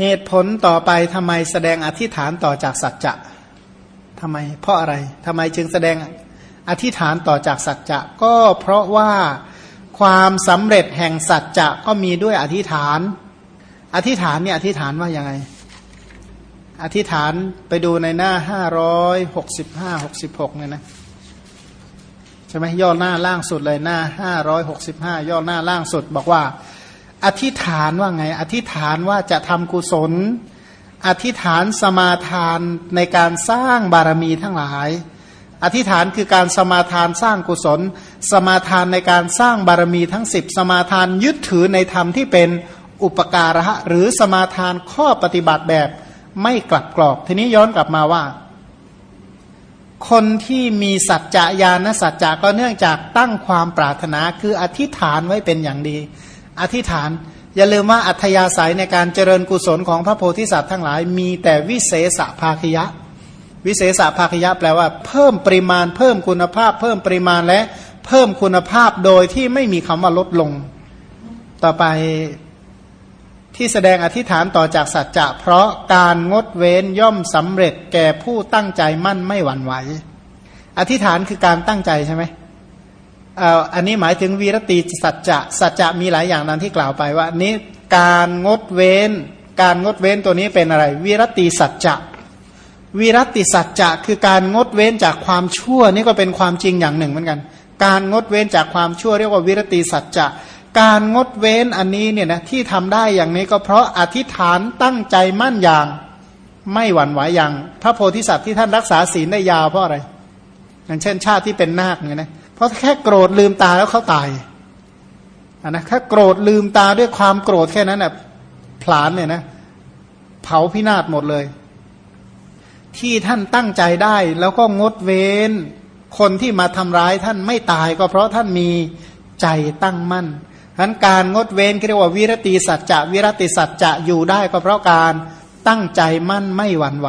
เหตุผลต่อไปทำไมแสดงอธิษฐานต่อจากสัจจะทำไม เพราะอะไรทำไมจึงแสดงอธิษฐานต่อจากสัจจะก็เพราะว่าความสำเร็จแห่งสัจจะก็มีด้วยอธิษฐาน อธิษฐานเนี่ยอธิษฐานว่ายังไง อธิษฐานไปดูในหน้าห้าร้อยหกสิบห้าหกสิบหกเนี่ยนะใช่ไหมย่อหน้าล่างสุดเลยหน้าห้าร้อยหกสิบห้าย่อหน้าล่างสุดบอกว่า อธิษฐานว่าไง อธิษฐานว่าจะทำกุศล อธิษฐานสมาทานในการสร้างบารมีทั้งหลาย อธิษฐานคือการสมาทานสร้างกุศล สมาทานในการสร้างบารมีทั้งสิบสมาทานยึดถือในธรรมที่เป็นอุปการะหรือสมาทานข้อปฏิบัติแบบไม่กลับกรอก ทีนี้ย้อนกลับมาว่า คนที่มีสัจจะญาณสัจจะก็เนื่องจากตั้งความปรารถนาคืออธิษฐานไว้เป็นอย่างดี อธิษฐาน อย่าลืมว่าอัธยาศัยในการเจริญกุศลของพระโพธิสัตว์ทั้งหลาย มีแต่วิเศษภาคยะ วิเศษภาคยะแปลว่า เพิ่มปริมาณ เพิ่มคุณภาพ เพิ่มปริมาณและเพิ่มคุณภาพโดยที่ไม่มีคำว่าลดลง ต่อไปที่แสดงอธิษฐานต่อจากสัจจะ เพราะการงดเว้นย่อมสำเร็จแก่ผู้ตั้งใจมั่นไม่หวั่นไหว อธิษฐานคือการตั้งใจใช่ไหม อันนี้หมายถึงวีรตีสัจจะสัจจะมีหลายอย่างนั้นที่กล่าวไปว่านี้การงดเว้น การงดเว้นตัวนี้เป็นอะไร วีรตีสัจจะวีรติสัจจะคือการงดเว้นจากความชั่วนี่ก็เป็นความจริงอย่างหนึ่งเหมือนกัน การงดเว้นจากความชั่วเรียกว่าวิรติสัจจะการงดเว้นอันนี้เนี่ยนะที่ทำได้อย่างนี้ก็เพราะอธิษฐานตั้งใจมั่นอย่างไม่หวั่นไหวอย่าง พระโพธิสัตว์ที่ท่านรักษาศีลได้ยาวเพราะอะไรอย่างเช่นชาติที่เป็นนาคเนี่ยนะ ราะแค่โกรธลืมตาแล้วเขาตายนะแค่โกรธลืมตาด้วยความโกรธแค่นั้นนะ่ะผลาญเนี่ยนะ เผาพินาศหมดเลย ที่ท่านตั้งใจได้ แล้วก็งดเว้น คนที่มาทำร้ายท่านไม่ตายก็เพราะท่านมีใจตั้งมั่นฉะนั้นการงดเว้นเรียกว่าวิรติสัจจะวิรติสัจจะอยู่ได้ก็เพราะการตั้งใจมั่นไม่หวั่นไหว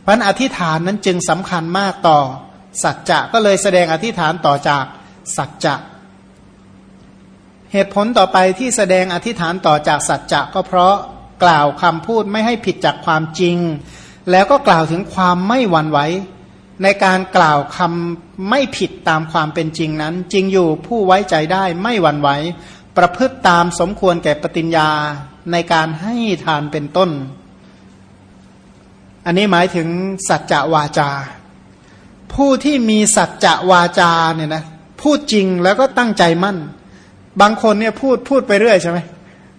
เพราะอธิษฐานนั้นจึงสำคัญมากต่อสัจจะก็เลยแสดงอธิษฐานต่อจาก สัจจะ เหตุผลต่อไปที่แสดงอธิษฐานต่อจากสัจจะก็เพราะกล่าวคำพูดไม่ให้ผิดจากความจริง แล้วก็กล่าวถึงความไม่หวั่นไหวในการกล่าวคำไม่ผิดตามความเป็นจริงนั้น จริงอยู่ผู้ไว้ใจได้ไม่หวั่นไหวประพฤติตามสมควรแก่ปฏิญญาในการให้ทานเป็นต้น อันนี้หมายถึงสัจจะวาจา ผู้ที่มีสัจจะวาจาเนี่ยนะ พูดจริงแล้วก็ตั้งใจมั่น บางคนเนี่ยพูดพูดไปเรื่อยใช่ไหม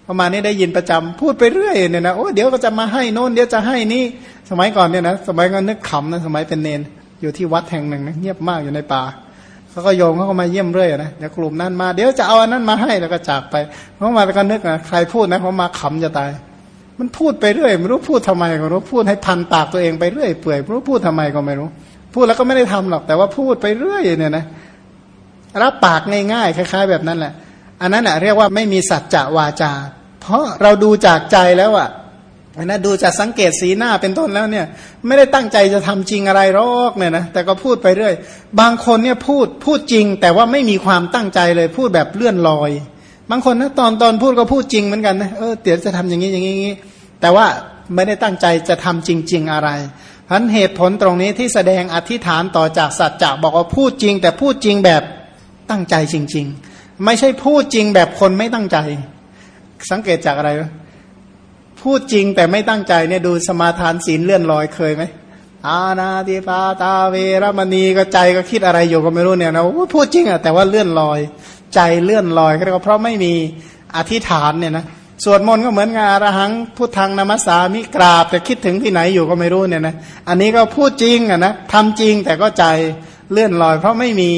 ประมาณนี้ได้ยินประจำพูดไปเรื่อยเนี่ยนะโอ้เดี๋ยวก็จะมาให้โน่นเดี๋ยวจะให้นี่สมัยก่อนเนี่ยนะสมัยก่อนนึกขำนะสมัยเป็นเนนอยู่ที่วัดแห่งหนึ่งนะเงียบมากอยู่ในป่าเขาก็โยมเขาก็มาเยี่ยมเรื่อยนะเดี๋ยวกลุ่มนั้นมาเดี๋ยวจะเอาอันนั้นมาให้แล้วก็จากไปเพราะมาแล้วก็นึกนะใครพูดนะเขามาขำจะตาย มันพูดไปเรื่อยไม่รู้พูดทำไมก็รู้พูดให้พันปากตัวเองไปเรื่อยเปื่อยไม่รู้พูดทำไมก็ไม่รู้ พูดแล้วก็ไม่ได้ทำหรอกแต่ว่าพูดไปเรื่อยเนี่ยนะ รับปากง่ายๆคล้าย ๆ แบบนั้นแหละ อันนั้นแหะเรียกว่าไม่มีสัจจะวาจา เพราะเราดูจากใจแล้วอะนะดูจากสังเกตสีหน้าเป็นต้นแล้วเนี่ย ไม่ได้ตั้งใจจะทำจริงอะไรหรอกเนี่ยนะแต่ก็พูดไปเรื่อย บางคนเนี่ยพูดพูดจริง แต่ว่าไม่มีความตั้งใจเลยพูดแบบเลื่อนลอย บางคนนะตอนตอนพูดก็พูดจริงเหมือนกันนะเออเดี๋ยวจะทำอย่างนี้อย่างนี้แต่ว่าไม่ได้ตั้งใจจะทำจริง ๆอะไรพันเหตุผลตรงนี้ที่แสดงอธิษฐานต่อจากสัจจะบอกว่าพูดจริง แต่พูดจริงแบบ ตั้งใจจริง ๆ ไม่ใช่พูดจริงแบบคนไม่ตั้งใจ สังเกตจากอะไร พูดจริงแต่ไม่ตั้งใจเนี่ยดูสมาทานศีลเลื่อนลอยเคยไหมอาณาติปาตาเวรมณีก็ใจก็คิดอะไรอยู่ก็ไม่รู้เนี่ยนะพูดจริงอะแต่ว่าเลื่อนลอย ใจเลื่อนลอยก็เพราะไม่มีอธิษฐานเนี่ยนะสวดมนต์ก็เหมือนงานอรหังพูดทางนมัสสามิกราบ แต่คิดถึงที่ไหนอยู่ก็ไม่รู้เนี่ยนะอันนี้ก็พูดจริงอะนะทำจริงแต่ก็ใจเลื่อนลอย เพราะไม่มี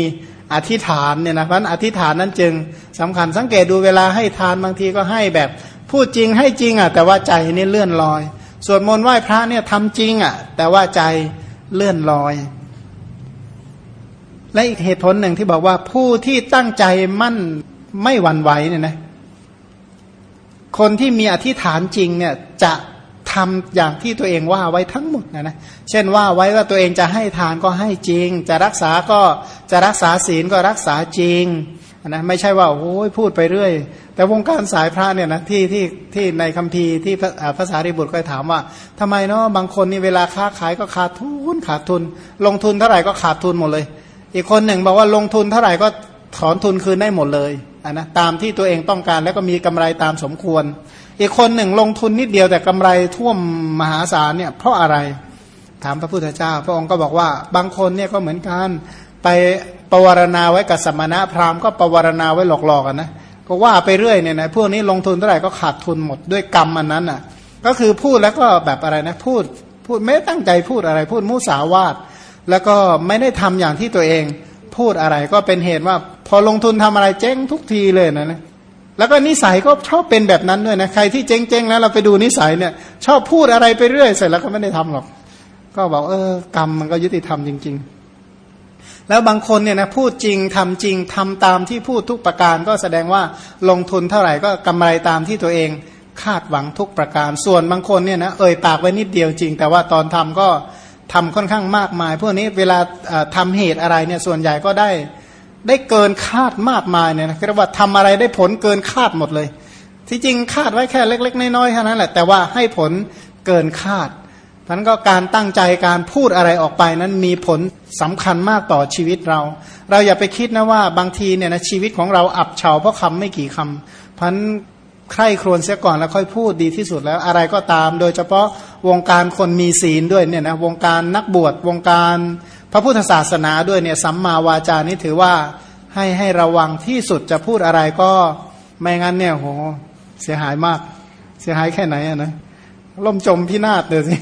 อธิษฐานเนี่ยนะเพราะอธิษฐานนั้นจึงสำคัญสังเกตดูเวลาให้ทานบางทีก็ให้แบบพูดจริงให้จริงอะแต่ว่าใจนี่เลื่อนลอยสวดมนต์ไหว้พระเนี่ยทำจริงอะแต่ว่าใจเลื่อนลอย และอีกเหตุผลหนึ่งที่บอกว่าผู้ที่ตั้งใจมั่นไม่หวั่นไหวเนี่ยนะคนที่มีอธิษฐานจริงเนี่ยจะ ทำอย่างที่ตัวเองว่าไว้ทั้งหมดนะนะ เช่นว่าไว้ว่าตัวเองจะให้ทานก็ให้จริง จะรักษาก็จะรักษาศีลก็รักษาจริงนะไม่ใช่ว่าโอ้ยพูดไปเรื่อย แต่วงการสายพระเนี่ยนะที่ที่ที่ในคัมภีร์ที่ภาษาริบุตรก็ถามว่าทำไมเนาะบางคนนี่เวลาค้าขายก็ขาดทุนขาดทุน ลงทุนเท่าไหร่ก็ขาดทุนหมดเลย อีกคนหนึ่งบอกว่าลงทุนเท่าไหร่ก็ถอนทุนคืนได้หมดเลยนนะตามที่ตัวเองต้องการแล้วก็มีกำไรตามสมควร อีกคนหนึ่งลงทุนนิดเดียวแต่กำไรท่วมมหาศาลเนี่ยเพราะอะไรถามพระพุทธเจ้า พระองค์ก็บอกว่าบางคนเนี่ยก็เหมือนกันไปปวารณาไว้กับสมณะพราหมณ์ก็ปวารณาไว้หลอกๆกันนะก็ว่าไปเรื่อยเนี่ยนะพวกนี้ลงทุนเท่าไหร่ก็ขาดทุนหมดด้วยกรรมอันนั้นอะก็คือพูดแล้วก็แบบอะไรนะพูดพูดไม่ตั้งใจพูดอะไรพูดมุสาวาทแล้วก็ไม่ได้ทำอย่างที่ตัวเองพูดอะไรก็เป็นเหตุว่าพอลงทุนทำอะไรเจ๊งทุกทีเลยนะนะ แล้วก็นิสัยก็ชอบเป็นแบบนั้นด้วยนะใครที่เจ๊งๆแล้วเราไปดูนิสัยเนี่ย ชอบพูดอะไรไปเรื่อยเสร็จแล้วก็ไม่ได้ทำหรอก ก็บอกเออกรรมมันก็ยุติธรรมจริง ๆ แล้วบางคนเนี่ยนะพูดจริงทำจริงทำตามที่พูดทุกประการ ก็แสดงว่าลงทุนเท่าไหร่ก็กำไรตามที่ตัวเองคาดหวังทุกประการ ส่วนบางคนเนี่ยนะเอ่ยปากไว้นิดเดียวจริง แต่ว่าตอนทำก็ทำค่อนข้างมากมาย พวกนี้เวลาทำเหตุอะไรเนี่ยส่วนใหญ่ก็ได้ ได้เกินคาดมากมายเนี่ยนะเรียกว่าทำอะไรได้ผลเกินคาดหมดเลย ที่จริงคาดไว้แค่เล็ก ๆ น้อยๆเท่านั้นแหละแต่ว่าให้ผลเกินคาดนั้นก็การตั้งใจการพูดอะไรออกไปนั้นมีผลสำคัญมากต่อชีวิตเรา เราอย่าไปคิดนะว่าบางทีเนี่ยนะชีวิตของเราอับเฉาเพราะคำไม่กี่คำพันใคร่ครวญเสียก่อนแล้วค่อยพูดดีที่สุดแล้วอะไรก็ตาม โดยเฉพาะวงการคนมีศีลด้วยเนี่ยนะวงการนักบวชวงการ พระพุทธศาสนาด้วยเนี่ยสัมมาวาจานี่ถือว่าให้ให้ระวังที่สุดจะพูดอะไรก็ไม่งั้นเนี่ยโหเสียหายมาก เสียหายแค่ไหนอะนะล่มจมพินาศเลยสิ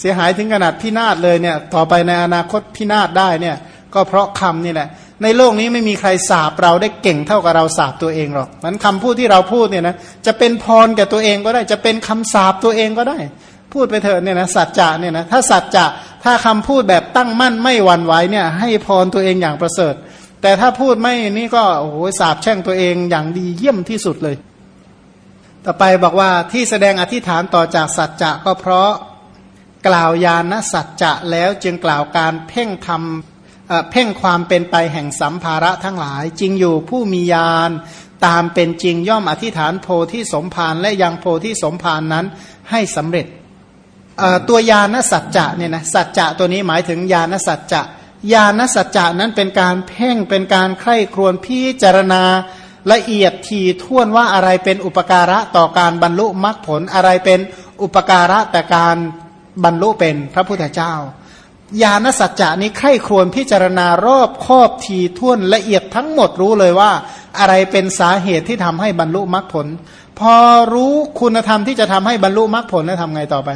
เสียหายถึงขนาดพินาศเลยเนี่ย ต่อไปในอนาคตพินาศได้เนี่ย ก็เพราะคำนี่แหละ ในโลกนี้ไม่มีใครสาบเราได้เก่งเท่ากับเราสาบตัวเองหรอกมันคำพูดที่เราพูดเนี่ยนะจะเป็นพรแก่ตัวเองก็ได้ จะเป็นคำสาบตัวเองก็ได้ พูดไปเถอะเนี่ยนะสัจจะเนี่ยนะถ้าสัจจะถ้าคำพูดแบบตั้งมั่นไม่หวั่นไหวเนี่ย ให้พรตัวเองอย่างประเสริฐ แต่ถ้าพูดไม่นี่ก็โอ้โหสาบแช่งตัวเองอย่างดีเยี่ยมที่สุดเลย ต่อไปบอกว่าที่แสดงอธิษฐานต่อจากสัจจะก็เพราะกล่าวยานสัจจะแล้วจึงกล่าวการเพ่งทำเพ่งความเป็นไปแห่งสัมภาระทั้งหลาย จริงอยู่ผู้มียานตามเป็นจริงย่อมอธิษฐานโพธิสมภารและยังโพธิสมภารนั้นให้สำเร็จ ตัวยานสัจจะเนี่ยนะสัจจะตัวนี้หมายถึงญาณสัจจะญาณสัจจะนั้นเป็นการเพ่งเป็นการใคร่ครวญพิจารณาละเอียดทีท่วนว่าอะไรเป็นอุปการะต่อการบรรลุมรรคผลอะไรเป็นอุปการะแต่การบรรลุเป็นพระพุทธเจ้าญาณสัจจะนี้ใคร่ครวญพิจารณารอบครอบทีท่วนละเอียดทั้งหมดรู้เลยว่า อะไรเป็นสาเหตุที่ทำให้บรรลุมรรคผล พอรู้คุณธรรมที่จะทำให้บรรลุมรรคผลแล้วทำไงต่อไป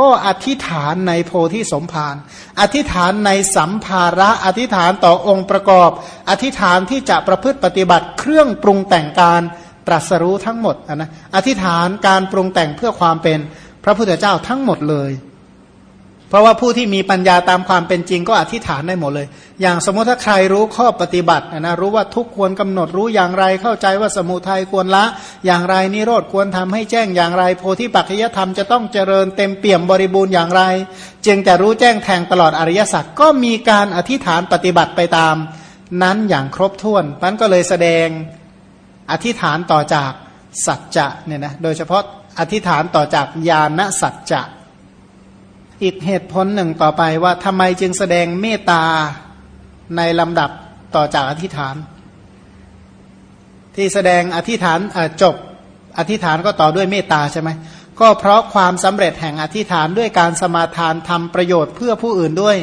ก็อธิษฐานในโพธิสมภาร อธิษฐานในสัมภาระ อธิษฐานต่อองค์ประกอบ อธิษฐานที่จะประพฤติปฏิบัติเครื่องปรุงแต่งการตรัสรู้ทั้งหมดนะ อธิษฐานการปรุงแต่งเพื่อความเป็นพระพุทธเจ้าทั้งหมดเลย เพราะว่าผู้ที่มีปัญญาตามความเป็นจริงก็อธิษฐานได้หมดเลย อย่างสมมติถ้าใครรู้ข้อปฏิบัตินะรู้ว่าทุกควรกำหนดรู้อย่างไรเข้าใจว่าสมุทัยควรละ อย่างไรนิโรธควรทำให้แจ้งอย่างไร โพธิปัจจยธรรมจะต้องเจริญเต็มเปี่ยมบริบูรณ์อย่างไร จึงจะรู้แจ้งแทงตลอดอริยสัจก็มีการอธิษฐานปฏิบัติไปตาม นั้นอย่างครบถ้วนนั้นก็เลยแสดงอธิษฐานต่อจากสัจจะเนี่ยนะโดยเฉพาะอธิษฐานต่อจากญาณสัจจะ อีกเหตุผลหนึ่งต่อไปว่าทำไมจึงแสดงเมตตาในลำดับต่อจากอธิษฐาน ที่แสดงอธิษฐานจบอธิษฐานก็ต่อด้วยเมตตาใช่ไหมก็เพราะความสำเร็จแห่งอธิษฐานด้วยการสมาทานทำประโยชน์เพื่อผู้อื่นด้วย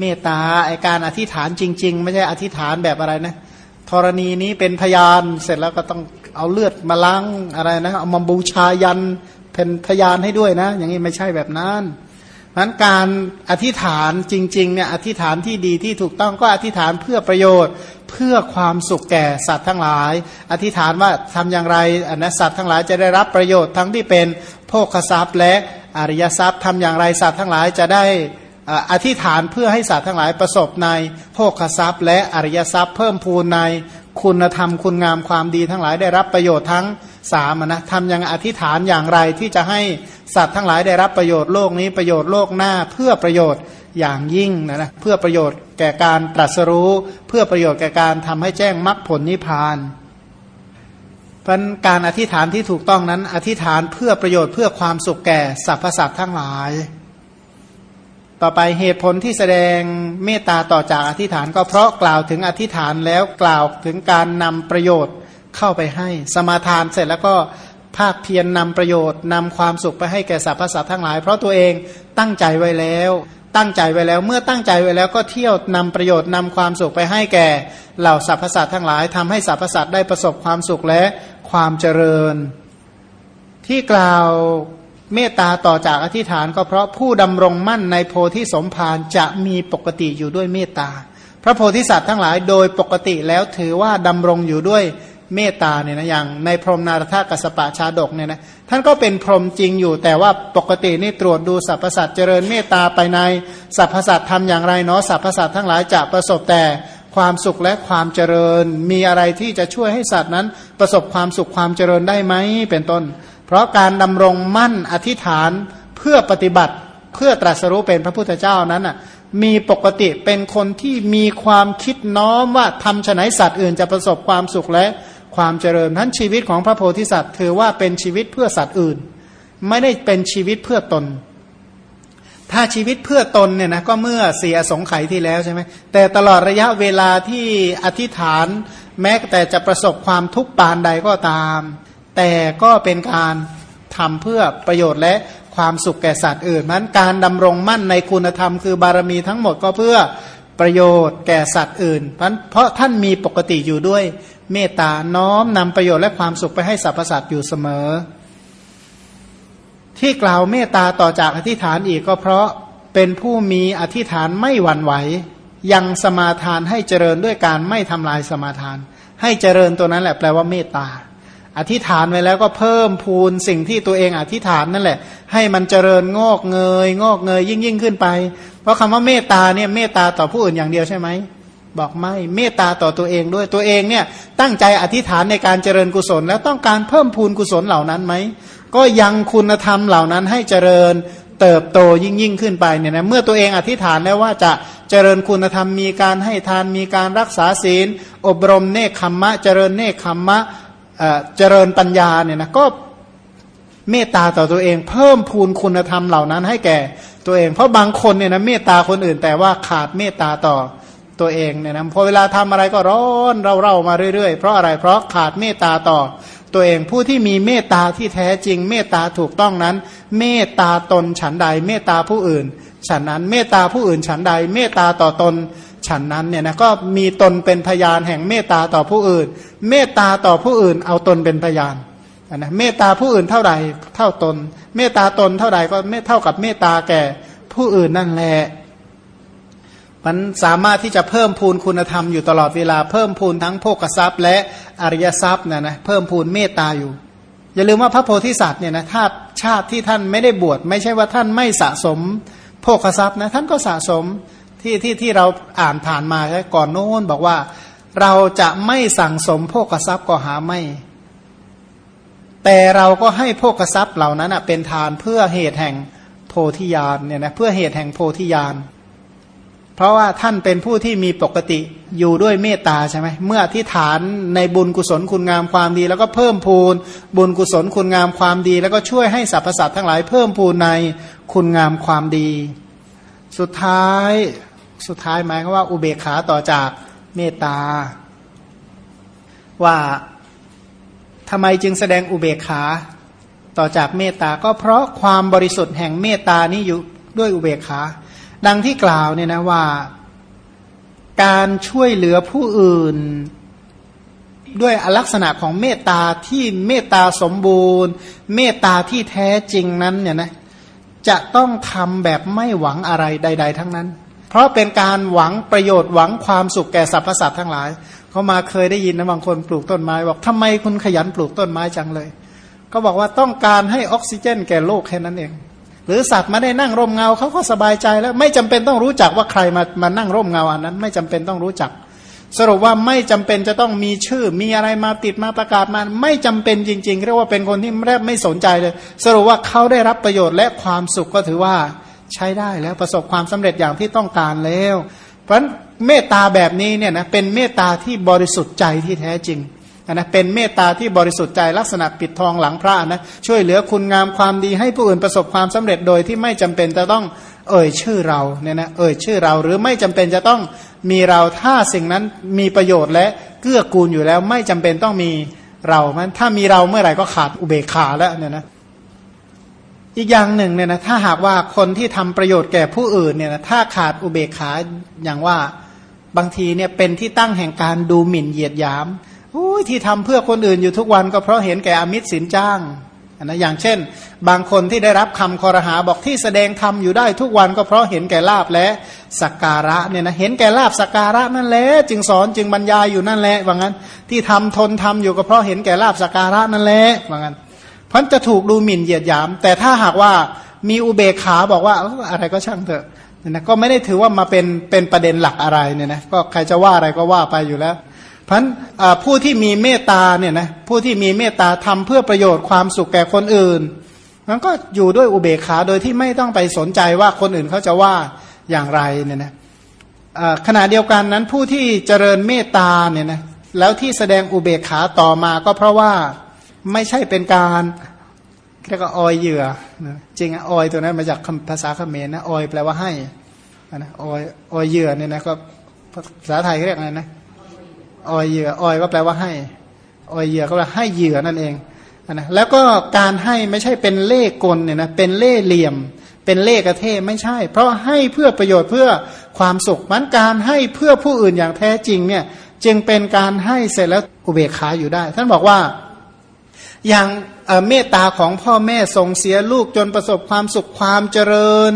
เมตตาไอการอธิษฐานจริง ๆ ไม่ใช่อธิษฐานแบบอะไรนะธรณีนี้เป็นพยานเสร็จแล้วก็ต้องเอาเลือดมาล้างอะไรนะเอามาบูชายันเป็นพยานให้ด้วยนะ อย่างนี้ไม่ใช่แบบนั้น นั้นการอธิษฐานจริงๆเนี่ยอธิษฐานที่ดีที่ถูกต้องก็อธิษฐานเพื่อประโยชน์ เพื่อความสุขแก่สัตว์ทั้งหลาย อธิษฐานว่าทำอย่างไรอนัสัตว์ทั้งหลายจะได้รับประโยชน์ทั้งที่เป็นโภคทรัพย์และอริยทรัพย์ทำอย่างไรสัตว์ทั้งหลายจะได้อธิษฐานเพื่อให้สัตว์ทั้งหลายประสบในโภคทรัพย์ และอริยทรัพย์ เพิ่มพูนในคุณธรรมคุณงามความดีทั้งหลายได้รับประโยชน์ทั้งสามนะทำยังอธิษฐานอย่างไรที่จะให้ สัตว์ทั้งหลายได้รับประโยชน์โลกนี้ประโยชน์โลกหน้าเพื่อประโยชน์อย่างยิ่งนะนะเพื่อประโยชน์แก่การตรัสรู้ เพื่อประโยชน์แก่การทำให้แจ้งมรรคผลนิพพานราะการอธิษฐานที่ถูกต้องนั้น อธิษฐานเพื่อประโยชน์เพื่อความสุขแก่สรรพสัตว์ทั้งหลาย ต่อไปเหตุผลที่แสดงเมตตาต่อจากอธิษฐานก็เพราะกล่าวถึงอธิษฐานแล้วกล่าวถึงการนำประโยชน์เข้าไปให้ สมาทานเสร็จแล้วก็ ภาคเพียรนนำประโยชน์นำความสุขไปให้แก่สรรพสัตว์ทั้งหลาย เพราะตัวเองตั้งใจไว้แล้ว ตั้งใจไว้แล้วเมื่อตั้งใจไว้แล้วก็เที่ยวนำประโยชน์นำความสุขไปให้แก่เหล่าสรรพสัตว์ทั้งหลายทำให้สรรพสัตว์ได้ประสบความสุขและความเจริญ ที่กล่าวเมตตาต่อจากอธิษฐานก็เพราะผู้ดำรงมั่นในโพธิสมภารจะมีปกติอยู่ด้วยเมตตา พระโพธิสัตว์ทั้งหลายโดยปกติแล้วถือว่าดำรงอยู่ด้วย เมตตาเนี่ยนะอย่างในพรหมนารถกัสปะชาดกเนี่ยนะท่านก็เป็นพรหมจริงอยู่ แต่ว่าปกตินี่ตรวจดูสรรพสัตว์เจริญเมตตาไปในสรรพสัตว์ทำอย่างไรเนาะสรรพสัตว์ทั้งหลายจะประสบแต่ความสุขและความเจริญ มีอะไรที่จะช่วยให้สัตว์นั้น ประสบความสุขความเจริญได้ไหมเป็นต้น เพราะการดำรงมั่นอธิษฐานเพื่อปฏิบัติเพื่อตรัสรู้เป็นพระพุทธเจ้านั้นอะมีปกติเป็นคนที่มีความคิดน้อมว่าทำฉนัยสัตว์อื่นจะประสบความสุขและ ความเจริญทั้นชีวิตของพระโพธิสัตว์ถือว่าเป็นชีวิตเพื่อสัตว์อื่น ไม่ได้เป็นชีวิตเพื่อตน ถ้าชีวิตเพื่อตนเนี่ยนะก็เมื่อเสียสงไขที่แล้วใช่ไหมแต่ตลอดระยะเวลาที่อธิษฐาน แม้แต่จะประสบความทุกข์ปานใดก็ตาม แต่ก็เป็นการทำเพื่อประโยชน์และความสุขแก่สัตว์อื่นนั้นการดำรงมั่นในคุณธรรมคือบารมีทั้งหมดก็เพื่อประโยชน์แก่สัตว์อื่น เพราะท่านมีปกติอยู่ด้วย เมตตาน้อมนำประโยชน์และความสุขไปให้สรรพสัตว์อยู่เสมอ ที่กล่าวเมตตาต่อจากอธิษฐานอีกก็เพราะเป็นผู้มีอธิษฐานไม่หวั่นไหว ยังสมาทานให้เจริญด้วยการไม่ทำลายสมาทาน ให้เจริญตัวนั้นแหละแปลว่าเมตตา อธิษฐานไว้แล้วก็เพิ่มพูนสิ่งที่ตัวเองอธิษฐานนั่นแหละ ให้มันเจริญงอกเงย งอกเงยยิ่งยิ่งขึ้นไป เพราะคำว่าเมตตาเนี่ยเมตตาต่อผู้อื่นอย่างเดียวใช่ไหม บอกไม่เมตตาต่อตัวเองด้วยตัวเองเนี่ยตั้งใจอธิษฐานในการเจริญกุศล แล้วต้องการเพิ่มพูนกุศลเหล่านั้นไหมก็ยังคุณธรรมเหล่านั้นให้เจริญเติบโตยิ่งยิ่งขึ้นไปเนี่ยนะเมื่อตัวเองอธิษฐานแล้วว่าจะเจริญคุณธรรมมีการให้ทานมีการรักษาศีล อบรมเนคขมมะ เจริญเนคขมมะเจริญปัญญาเนี่ยนะก็เมตตาต่อตัวเองเพิ่มพูนคุณธรรมเหล่านั้นให้แก่ตัวเอง เพราะบางคนเนี่ยนะเมตตาคนอื่นแต่ว่าขาดเมตตาต่อ ตัวเองเนี่ยนะพอเวลาทำอะไรก็ร้อนเราเร่ามาเรื่อยๆ เพราะอะไรเพราะขาดเมตตาต่อ ตัวเองผู้ที่มีเมตตาที่แท้จริง เมตตาถูกต้องนั้น เมตตาตนฉันใด เมตตาผู้อื่น ฉันนั้นเมตตาผู้อื่นฉันใด เมตตาต่อตนฉันนั้นเนี่ยนะก็มีตนเป็นพยานแห่งเมตตาต่อผู้อื่น เมตตาต่อผู้อื่น เอาตนเป็นพยานนะเมตตาผู้อื่นเท่าใดเท่าตน เมตตาตนเท่าใดก็ไม่เท่ากับเมตตาแก่ผู้อื่นนั่นแหละ มันสามารถที่จะเพิ่มพูนคุณธรรมอยู่ตลอดเวลาเพิ่มพูนทั้งโภกทรัพย์ และอริยทรัพย์เนี่ยนะเพิ่มพูนเมตตาอยู่ อย่าลืมว่าพระโพธิสัตว์เนี่ยนะถ้าชาติที่ท่านไม่ได้บวชไม่ใช่ว่าท่านไม่สะสมโภกทรัพย์นะท่านก็สะสมที่ที่ที่เราอ่านผ่านมาใช่ก่อนโน้นบอกว่าเราจะไม่สั่งสมโภกทรัพย์ก็หาไม่ แต่เราก็ให้โภกทรัพย์เหล่านั้นเป็นทานเพื่อเหตุแห่งโพธิญาณเนี่ยนะเพื่อเหตุแห่งโพธิญาณ เพราะว่าท่านเป็นผู้ที่มีปกติอยู่ด้วยเมตตาใช่ไหมเมื่อที่ฐานในบุญกุศลคุณงามความดี แล้วก็เพิ่มพูนบุญกุศลคุณงามความดี แล้วก็ช่วยให้สรรพสัตว์ทั้งหลายเพิ่มพูนในคุณงามความดี สุดท้ายสุดท้ายหมายว่าอุเบกขาต่อจากเมตตา ว่าทำไมจึงแสดงอุเบกขาต่อจากเมตตา ก็เพราะความบริสุทธิ์แห่งเมตตานี้อยู่ด้วยอุเบกขา ดังที่กล่าวเนี่ยนะว่า การช่วยเหลือผู้อื่น ด้วยลักษณะของเมตตาที่เมตตาสมบูรณ์ เมตตาที่แท้จริงนั้นเนี่ยนะจะต้องทำแบบไม่หวังอะไรใด ๆ ทั้งนั้น เพราะเป็นการหวังประโยชน์หวังความสุขแก่สรรพสัตว์ทั้งหลายเขามาเคยได้ยินนะบางคนปลูกต้นไม้บอกทำไมคุณขยันปลูกต้นไม้จังเลย ก็บอกว่าต้องการให้ออกซิเจนแก่โลกแค่นั้นเอง หรือสัตว์มาได้นั่งร่มเงาเขาก็สบายใจแล้ว ไม่จำเป็นต้องรู้จักว่าใครมามานั่งร่มเงาอันนั้น ไม่จำเป็นต้องรู้จัก สรุปว่าไม่จำเป็นจะต้องมีชื่อ มีอะไรมาติดมาประกาศมาไม่จำเป็นจริง ๆ เรียกว่าเป็นคนที่แทบไม่สนใจเลย สรุปว่าเขาได้รับประโยชน์และความสุขก็ถือว่าใช้ได้แล้วประสบความสำเร็จอย่างที่ต้องการแล้ว เพราะเมตตาแบบนี้เนี่ยนะเป็นเมตตาที่บริสุทธิ์ใจที่แท้จริง นะเป็นเมตตาที่บริสุทธิ์ใจลักษณะปิดทองหลังพระนะช่วยเหลือคุณงามความดีให้ผู้อื่นประสบความสำเร็จโดยที่ไม่จำเป็นจะต้องเอ่ยชื่อเราเนี่ยนะเอ่ยชื่อเราหรือไม่จำเป็นจะต้องมีเราถ้าสิ่งนั้นมีประโยชน์และเกื้อกูลอยู่แล้ว ไม่จำเป็นต้องมีเรามันถ้ามีเราเมื่อไหร่ก็ขาดอุเบกขาแล้วเนี่ยนะอีกอย่างหนึ่งเนี่ยนะถ้าหากว่าคนที่ทำประโยชน์แก่ผู้อื่นเนี่ยนะถ้าขาดอุเบกขาอย่างว่าบางทีเนี่ยเป็นที่ตั้งแห่งการดูหมิ่นเหยียดหยาม ที่ทำเพื่อคนอื่นอยู่ทุกวันก็เพราะเห็นแก่อมิตรสินจ้างนะอย่างเช่น บางคนที่ได้รับคำคอรหาบอกที่แสดงธรรมอยู่ได้ทุกวันก็เพราะเห็นแก่ลาบและสักการะเนี่ยนะเห็นแก่ลาบสักการะนั่นแหละจึงสอนจึงบรรยายอยู่นั่นแหละว่างั้น ที่ทำทนทำอยู่ก็เพราะเห็นแก่ลาบสักการะนั่นแหละว่างั้นพันจะถูกดูหมิ่นเหยียดหยาม แต่ถ้าหากว่ามีอุเบกขาบอกว่าอะไรก็ช่างเถอะนะก็ไม่ได้ถือว่ามาเป็นเป็นประเด็นหลักอะไรเนี่ยนะก็ใครจะว่าอะไรก็ว่าไปอยู่แล้ว พันผู้ที่มีเมตตาเนี่ยนะผู้ที่มีเมตตาทำเพื่อประโยชน์ความสุขแก่คนอื่นมันก็อยู่ด้วยอุเบกขาโดยที่ไม่ต้องไปสนใจว่าคนอื่นเขาจะว่าอย่างไรเนี่ยนะขณะเดียวกันนั้นผู้ที่เจริญเมตตาเนี่ยนะแล้วที่แสดงอุเบกขาต่อมาก็เพราะว่าไม่ใช่เป็นการเรียกว่าออยเหยื่อจริงอะออยตัวนั้นมาจากภาษาเขมรนะออยแปลว่าให้นะออยออยเหยื่อเนี่ยนะก็ภาษาไทยเรียกอะไรนะ ออยเหยื่อออยก็แปลว่าให้ออยเหยื่อก็แปลให้เหยื่อนั่นเองนะแล้วก็การให้ไม่ใช่เป็นเล่กลเนี่ยนะเป็นเล่เหลี่ยม เป็นเล่กระเทไม่ใช่ เพราะให้เพื่อประโยชน์เพื่อความสุขมันการให้เพื่อผู้อื่นอย่างแท้จริงเนี่ยจึงเป็นการให้เสร็จแล้วอุเบกขาอยู่ได้ ท่านบอกว่าอย่างเมตตาของพ่อแม่ส่งเสียลูกจนประสบความสุขความเจริญ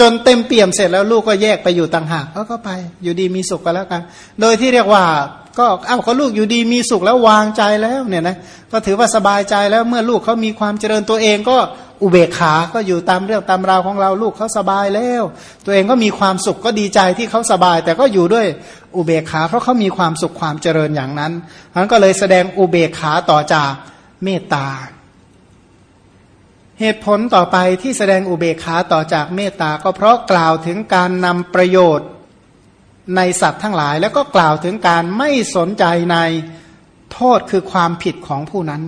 จนเต็มเปี่ยมเสร็จแล้วลูกก็แยกไปอยู่ต่างหากก็ไปอยู่ดีมีสุขกันแล้วกัน โดยที่เรียกว่า ก็เอ้าเขาลูกอยู่ดีมีสุขแล้ววางใจแล้วเนี่ยนะก็ถือว่าสบายใจแล้วเมื่อลูกเขามีความเจริญตัวเองก็อุเบกขา ก็อยู่ตามเรื่องตามราวของเราลูกเขาสบายแล้ว ตัวเองก็มีความสุขก็ดีใจที่เขาสบาย แต่ก็อยู่ด้วยอุเบกขา เพราะเขามีความสุขความเจริญอย่างนั้นนั้นก็เลยแสดงอุเบกขาต่อจากเมตตา เหตุผลต่อไปที่แสดงอุเบกขาต่อจากเมตตาก็เพราะกล่าวถึงการนำประโยชน์ ในสัตว์ทั้งหลาย แล้วก็กล่าวถึงการไม่สนใจในโทษคือความผิดของผู้นั้น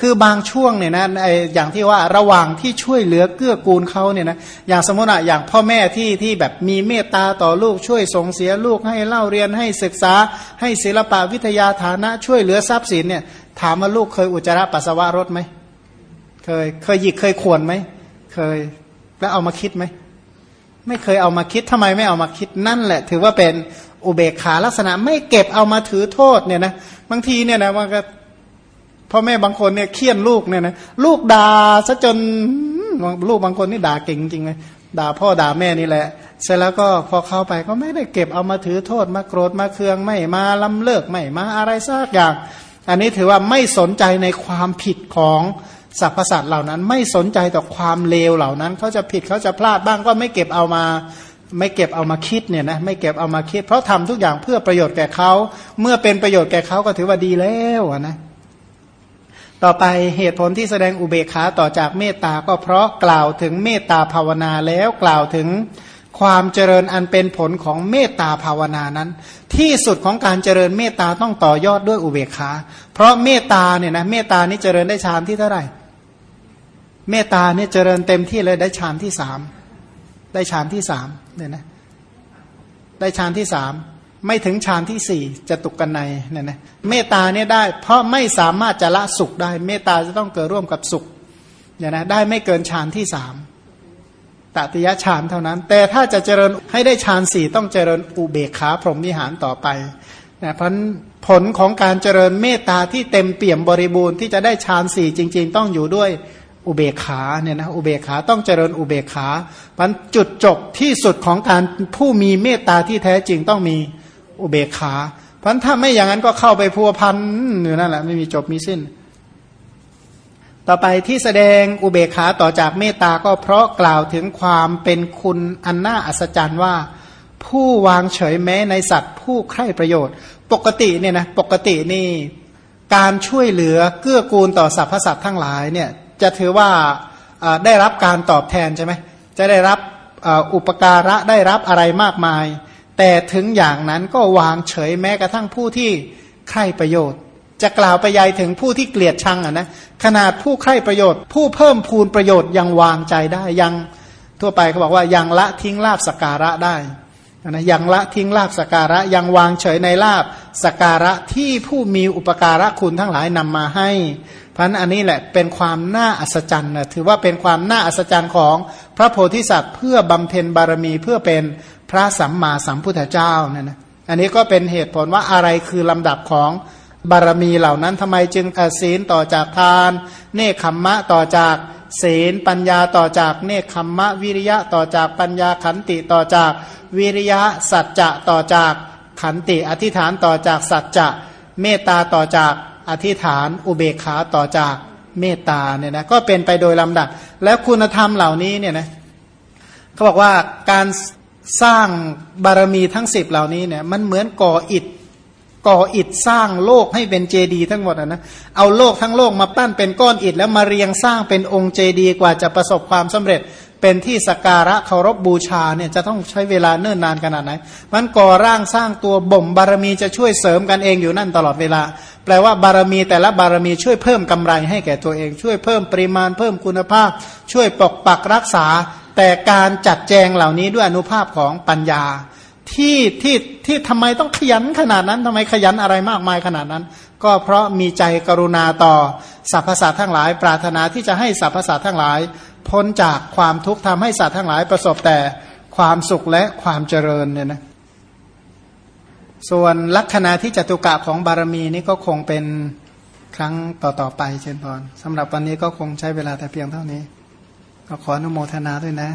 คือบางช่วงเนี่ยนะไออย่างที่ว่าระหว่างที่ช่วยเหลือเกื้อกูลเขาเนี่ยนะอย่างสมมติอะอย่างพ่อแม่ที่ที่แบบมีเมตตาต่อลูกช่วยส่งเสียลูกให้เล่าเรียนให้ศึกษา ให้ศิลปะวิทยาฐานะ ช่วยเหลือทรัพย์สินเนี่ยถามว่าลูกเคยอุจจาระปัสสาวะรถไหมเคยเคยหยิกเคยขวนไหมเคย แล้วเอามาคิดไหม ไม่เคยเอามาคิดทำไมไม่เอามาคิดนั่นแหละ ถือว่าเป็นอุเบกขาลักษณะ ไม่เก็บเอามาถือโทษเนี่ยนะบางทีเนี่ยนะมันก็พ่อแม่บางคนเนี่ยเคี่ยนลูกเนี่ยนะลูกด่าซะจนลูกบางคนนี่ด่าเก่งจริงเลยด่าพ่อด่าแม่นี่แหละ เสร็จแล้วก็พอเข้าไปก็ไม่ได้เก็บเอามาถือโทษมาโกรธมาเคืองไม่มาล้ำเลิกไม่มาอะไรสักอย่าง อันนี้ถือว่าไม่สนใจในความผิดของ สรรพสัตว์เหล่านั้นไม่สนใจต่อความเลวเหล่านั้นเขาจะผิดเขาจะพลาดบ้างก็ไม่เก็บเอามาไม่เก็บเอามาคิดเนี่ยนะไม่เก็บเอามาคิด เพราะทำทุกอย่างเพื่อประโยชน์แก่เขาเมื่อเป็นประโยชน์แก่เขาก็ถือว่าดีแล้วนะต่อไปเหตุผลที่แสดงอุเบกขาต่อจากเมตตาก็เพราะกล่าวถึงเมตตาภาวนาแล้วกล่าวถึงความเจริญอันเป็นผลของเมตตาภาวนานั้น ที่สุดของการเจริญเมตตาต้องต่อยอดด้วยอุเบกขา เพราะเมตตาเนี่ยนะเมตตานี้เจริญได้ฌานที่เท่าไหร่ เมตตาเนี่ยเจริญเต็มที่เลยได้ฌานที่สามได้ฌานที่สามเนี่ยนะได้ฌานที่สามไม่ถึงฌานที่สี่จะตุกกันในเนี่ยนะเมตตาเนี่ยได้ เพราะไม่สามารถจะละสุขได้ เมตตาจะต้องเกิดร่วมกับสุขเนี่ยนะได้ไม่เกินฌานที่สามตติยฌานเท่านั้น แต่ถ้าจะเจริญให้ได้ฌานสี่ต้องเจริญอุเบกขาพรหมวิหารต่อไปนะเพันผลของการเจริญเมตตาที่เต็มเปี่ยมบริบูรณ์ที่จะได้ฌานสี่จริง ๆ ต้องอยู่ด้วย อุเบกขาเนี่ยนะอุเบกขาต้องเจริญอุเบกขาพันจุดจบที่สุดของการผู้มีเมตตาที่แท้จริงต้องมีอุเบกขาพันถ้าไม่อย่างนั้นก็เข้าไปพัวพันอยู่นั่นแหละไม่มีจบมีสิ้น ต่อไปที่แสดงอุเบกขาต่อจากเมตตาก็เพราะกล่าวถึงความเป็นคุณอันน่าอัศจรรย์ว่า ผู้วางเฉยแม้ในสัตว์ผู้ใคร่ประโยชน์ ปกติเนี่ยนะปกตินี่การช่วยเหลือเกื้อกูลต่อสรรพสัตว์ทั้งหลายเนี่ย จะถือว่าได้รับการตอบแทนใช่ไหมจะได้รับอุปการะได้รับอะไรมากมาย แต่ถึงอย่างนั้นก็วางเฉยแม้กระทั่งผู้ที่ใคร่ประโยชน์ จะกล่าวไปยายถึงผู้ที่เกลียดชังอะนะขนาดผู้ใคร่ประโยชน์ ผู้เพิ่มพูนประโยชน์ยังวางใจได้ยังทั่วไปเขาบอกว่ายังละทิ้งลาบสการะได้นะยังละทิ้งลาบสการะยังวางเฉยในลาบสการะที่ผู้มีอุปการะคุณทั้งหลายนำมาให้ เพราะนั้นอันนี้แหละเป็นความน่าอัศจรรย์นะถือว่าเป็นความน่าอัศจรรย์ของพระโพธิสัตว์เพื่อบำเพ็ญบารมีเพื่อเป็นพระสัมมาสัมพุทธเจ้าเนี่ยนะอันนี้ก็เป็นเหตุผลว่าอะไรคือลำดับของบารมีเหล่านั้นทำไมจึงศีลต่อจากทาน เนคขมมะต่อจากศีลปัญญาต่อจากเนคขมมะวิริยะต่อจากปัญญาขันติต่อจากวิริยะสัจจะต่อจากขันติอธิษฐานต่อจากสัจจะเมตตาต่อจาก อธิษฐานอุเบกขาต่อจากเมตตาเนี่ยนะก็เป็นไปโดยลำดับ แล้วคุณธรรมเหล่านี้เนี่ยนะเขาบอกว่าการสร้างบารมีทั้งสิบเหล่านี้เนี่ยมันเหมือนก่ออิฐก่ออิฐสร้างโลกให้เป็นเจดีย์ทั้งหมดนะเอาโลกทั้งโลกมาปั้นเป็นก้อนอิฐแล้วมาเรียงสร้างเป็นองค์เจดีย์กว่าจะประสบความสำเร็จ เป็นที่สการะเคารพบบูชาเนี่ยจะต้องใช้เวลาเนิ่นนานขนาดไหน มันก่อร่างสร้างตัวบ่มบารมีจะช่วยเสริมกันเองอยู่นั่นตลอดเวลา แปลว่าบารมีแต่ละบารมีช่วยเพิ่มกำไรให้แก่ตัวเอง ช่วยเพิ่มปริมาณเพิ่มคุณภาพ ช่วยปกปักรักษา แต่การจัดแจงเหล่านี้ด้วยอนุภาพของปัญญา ที่ที่ที่ทำไมต้องขยันขนาดนั้นทำไมขยันอะไรมากมายขนาดนั้น ก็เพราะมีใจกรุณาต่อสรรพสัตว์ทั้งหลาย ปรารถนาที่จะให้สรรพสัตว์ทั้งหลาย พ้นจากความทุกข์ทำให้สัตว์ทั้งหลายประสบแต่ความสุขและความเจริญเนี่ยนะส่วนลักษณะที่จตุกะของบารมีนี่ก็คงเป็นครั้งต่อๆไปเช่นพรสำหรับวันนี้ก็คงใช้เวลาแต่เพียงเท่านี้ ก็ขออนุโมทนาด้วยนะ